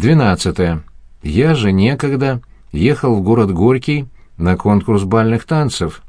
Двенадцатое. Я же некогда ехал в город Горький на конкурс бальных танцев.